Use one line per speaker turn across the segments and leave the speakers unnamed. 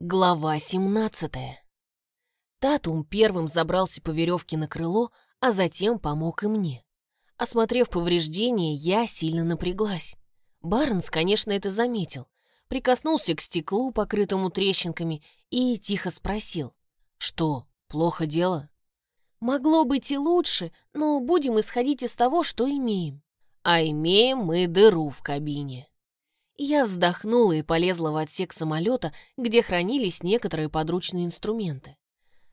Глава 17 Татум первым забрался по веревке на крыло, а затем помог и мне. Осмотрев повреждения, я сильно напряглась. Барнс, конечно, это заметил. Прикоснулся к стеклу, покрытому трещинками, и тихо спросил. «Что, плохо дело?» «Могло быть и лучше, но будем исходить из того, что имеем». «А имеем мы дыру в кабине», я вздохнула и полезла в отсек самолета, где хранились некоторые подручные инструменты.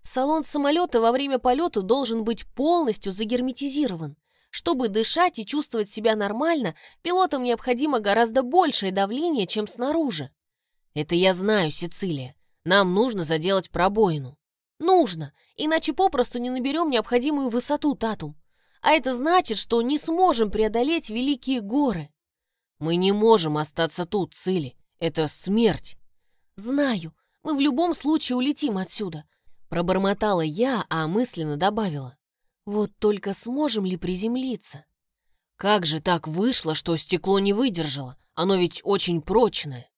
Салон самолета во время полета должен быть полностью загерметизирован. Чтобы дышать и чувствовать себя нормально, пилотам необходимо гораздо большее давление, чем снаружи. Это я знаю, Сицилия. Нам нужно заделать пробоину. Нужно, иначе попросту не наберем необходимую высоту, Татум. А это значит, что не сможем преодолеть великие горы. Мы не можем остаться тут, Цили. Это смерть. Знаю. Мы в любом случае улетим отсюда. Пробормотала я, а мысленно добавила. Вот только сможем ли приземлиться? Как же так вышло, что стекло не выдержало? Оно ведь очень прочное.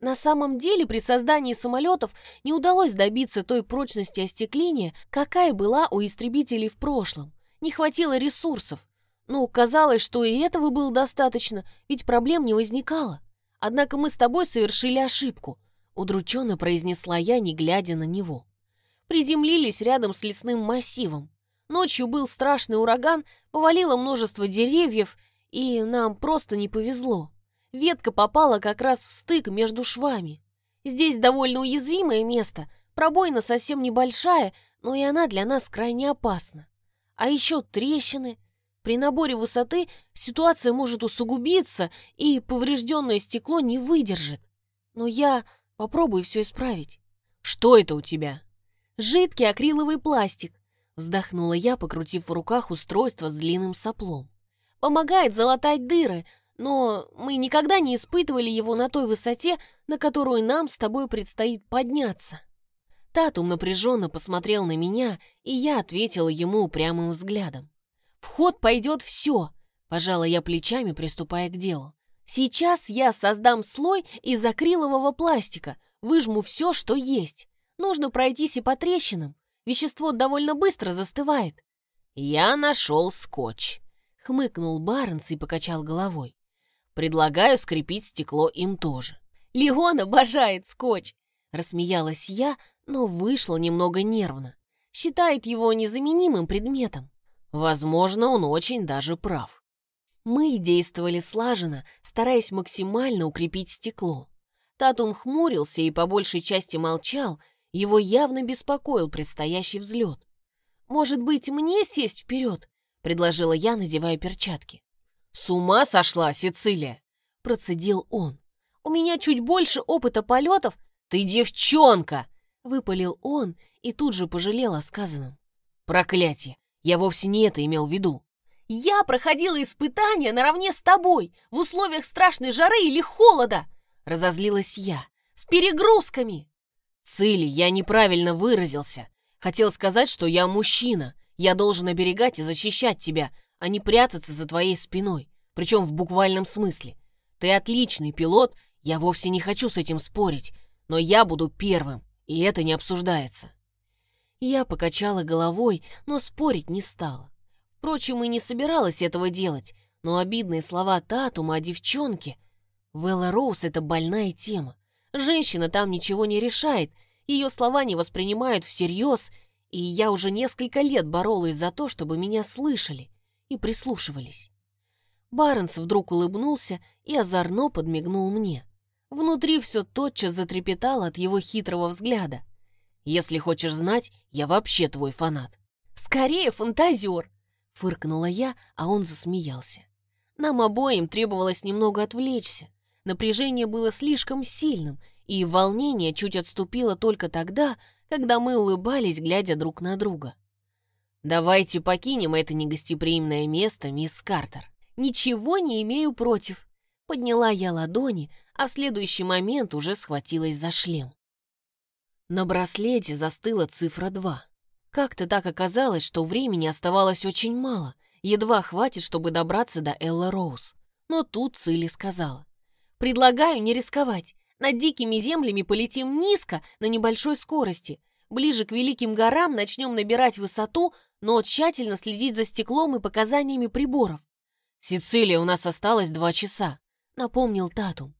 На самом деле при создании самолетов не удалось добиться той прочности остекления, какая была у истребителей в прошлом. Не хватило ресурсов. Ну, казалось, что и этого было достаточно, ведь проблем не возникало. Однако мы с тобой совершили ошибку, удрученно произнесла я, не глядя на него. Приземлились рядом с лесным массивом. Ночью был страшный ураган, повалило множество деревьев, и нам просто не повезло. Ветка попала как раз в стык между швами. Здесь довольно уязвимое место, пробоина совсем небольшая, но и она для нас крайне опасна. А еще трещины, при наборе высоты ситуация может усугубиться, и поврежденное стекло не выдержит. Но я попробую все исправить. Что это у тебя? Жидкий акриловый пластик. Вздохнула я, покрутив в руках устройство с длинным соплом. Помогает залатать дыры, но мы никогда не испытывали его на той высоте, на которую нам с тобой предстоит подняться. Татум напряженно посмотрел на меня, и я ответила ему упрямым взглядом. В ход пойдет все, пожала я плечами, приступая к делу. Сейчас я создам слой из акрилового пластика, выжму все, что есть. Нужно пройтись и по трещинам. Вещество довольно быстро застывает. Я нашел скотч. Хмыкнул Барнс и покачал головой. Предлагаю скрепить стекло им тоже. Леон обожает скотч. Рассмеялась я, но вышла немного нервно. Считает его незаменимым предметом. Возможно, он очень даже прав. Мы действовали слаженно, стараясь максимально укрепить стекло. Татум хмурился и по большей части молчал, его явно беспокоил предстоящий взлет. «Может быть, мне сесть вперед?» — предложила я, надевая перчатки. «С ума сошла, Сицилия!» — процедил он. «У меня чуть больше опыта полетов. Ты девчонка!» — выпалил он и тут же пожалел о сказанном. «Проклятие! Я вовсе не это имел в виду. Я проходила испытания наравне с тобой в условиях страшной жары или холода, разозлилась я, с перегрузками. Цили, я неправильно выразился. Хотел сказать, что я мужчина. Я должен оберегать и защищать тебя, а не прятаться за твоей спиной. Причем в буквальном смысле. Ты отличный пилот, я вовсе не хочу с этим спорить, но я буду первым, и это не обсуждается. Я покачала головой, но спорить не стала. Впрочем, и не собиралась этого делать, но обидные слова Татума о девчонке... Велла Роуз — это больная тема. Женщина там ничего не решает, ее слова не воспринимают всерьез, и я уже несколько лет боролась за то, чтобы меня слышали и прислушивались. Барнс вдруг улыбнулся и озорно подмигнул мне. Внутри все тотчас затрепетало от его хитрого взгляда. Если хочешь знать, я вообще твой фанат». «Скорее фантазер!» — фыркнула я, а он засмеялся. Нам обоим требовалось немного отвлечься. Напряжение было слишком сильным, и волнение чуть отступило только тогда, когда мы улыбались, глядя друг на друга. «Давайте покинем это негостеприимное место, мисс Картер». «Ничего не имею против», — подняла я ладони, а в следующий момент уже схватилась за шлем. На браслете застыла цифра 2. Как-то так оказалось, что времени оставалось очень мало, едва хватит, чтобы добраться до Элла Роуз. Но тут Цилли сказала. «Предлагаю не рисковать. Над дикими землями полетим низко, на небольшой скорости. Ближе к великим горам начнем набирать высоту, но тщательно следить за стеклом и показаниями приборов. «Сицилия, у нас осталось два часа», — напомнил Татум.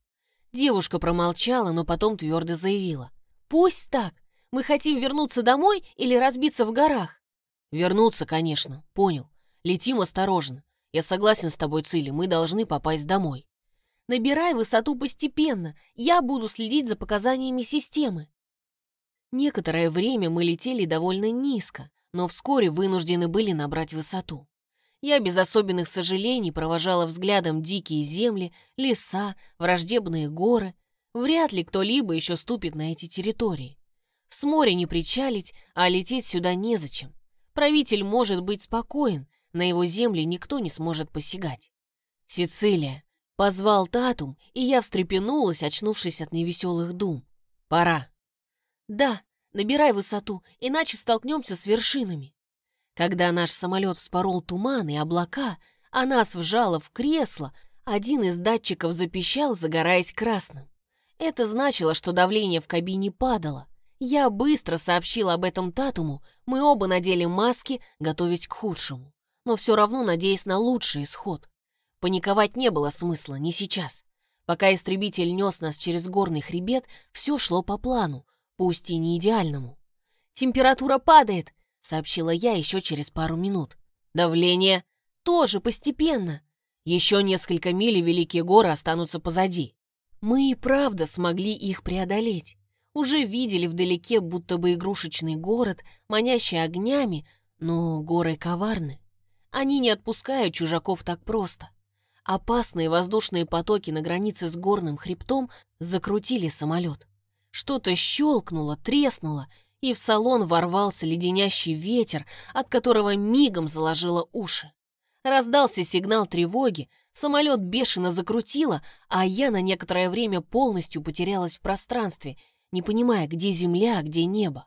Девушка промолчала, но потом твердо заявила. «Пусть так. Мы хотим вернуться домой или разбиться в горах?» «Вернуться, конечно. Понял. Летим осторожно. Я согласен с тобой, Цили, мы должны попасть домой». «Набирай высоту постепенно. Я буду следить за показаниями системы». Некоторое время мы летели довольно низко, но вскоре вынуждены были набрать высоту. Я без особенных сожалений провожала взглядом дикие земли, леса, враждебные горы. Вряд ли кто-либо еще ступит на эти территории. С моря не причалить, а лететь сюда незачем. Правитель может быть спокоен, на его земли никто не сможет посягать. «Сицилия!» — позвал Татум, и я встрепенулась, очнувшись от невеселых дум. «Пора!» «Да, набирай высоту, иначе столкнемся с вершинами». Когда наш самолет вспорол туман и облака, а нас вжало в кресло, один из датчиков запищал, загораясь красным. Это значило, что давление в кабине падало. Я быстро сообщил об этом Татуму, мы оба надели маски, готовясь к худшему, но все равно надеясь на лучший исход. Паниковать не было смысла, не сейчас. Пока истребитель нес нас через горный хребет, все шло по плану, пусть и не идеальному. «Температура падает!» — сообщила я еще через пару минут. «Давление тоже постепенно. Еще несколько миль и Великие горы останутся позади. Мы и правда смогли их преодолеть. Уже видели вдалеке будто бы игрушечный город, манящий огнями, но горы коварны. Они не отпускают чужаков так просто. Опасные воздушные потоки на границе с горным хребтом закрутили самолет. Что-то щелкнуло, треснуло, и в салон ворвался леденящий ветер, от которого мигом заложило уши. Раздался сигнал тревоги, самолет бешено закрутило, а я на некоторое время полностью потерялась в пространстве, не понимая, где земля, а где небо.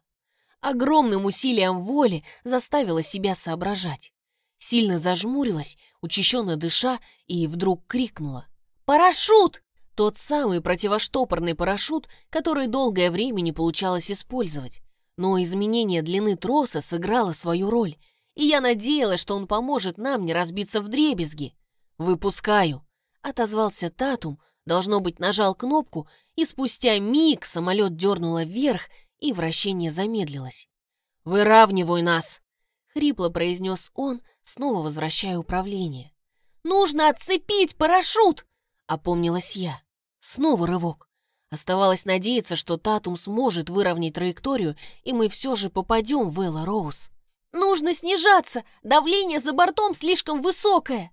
Огромным усилием воли заставила себя соображать. Сильно зажмурилась, учащенно дыша, и вдруг крикнула. «Парашют!» Тот самый противоштопорный парашют, который долгое время не получалось использовать. Но изменение длины троса сыграло свою роль, и я надеялась, что он поможет нам не разбиться в дребезги. «Выпускаю!» — отозвался Татум, должно быть, нажал кнопку, и спустя миг самолет дернуло вверх, и вращение замедлилось. «Выравнивай нас!» — хрипло произнес он, снова возвращая управление. «Нужно отцепить парашют!» — опомнилась я. Снова рывок. Оставалось надеяться, что Татум сможет выровнять траекторию, и мы все же попадем в Элла Роуз. «Нужно снижаться! Давление за бортом слишком высокое!»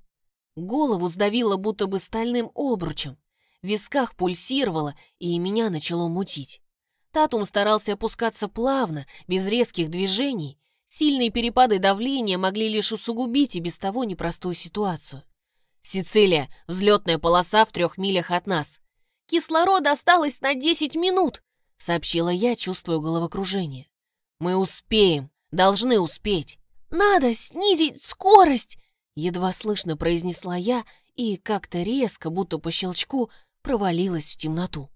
Голову сдавило будто бы стальным обручем. В висках пульсировало, и меня начало мутить. Татум старался опускаться плавно, без резких движений. Сильные перепады давления могли лишь усугубить и без того непростую ситуацию. «Сицилия, взлетная полоса в трех милях от нас. Кислорода осталось на 10 минут!» — сообщила я, чувствуя головокружение. «Мы успеем, должны успеть!» «Надо снизить скорость!» Едва слышно произнесла я и как-то резко, будто по щелчку, провалилась в темноту.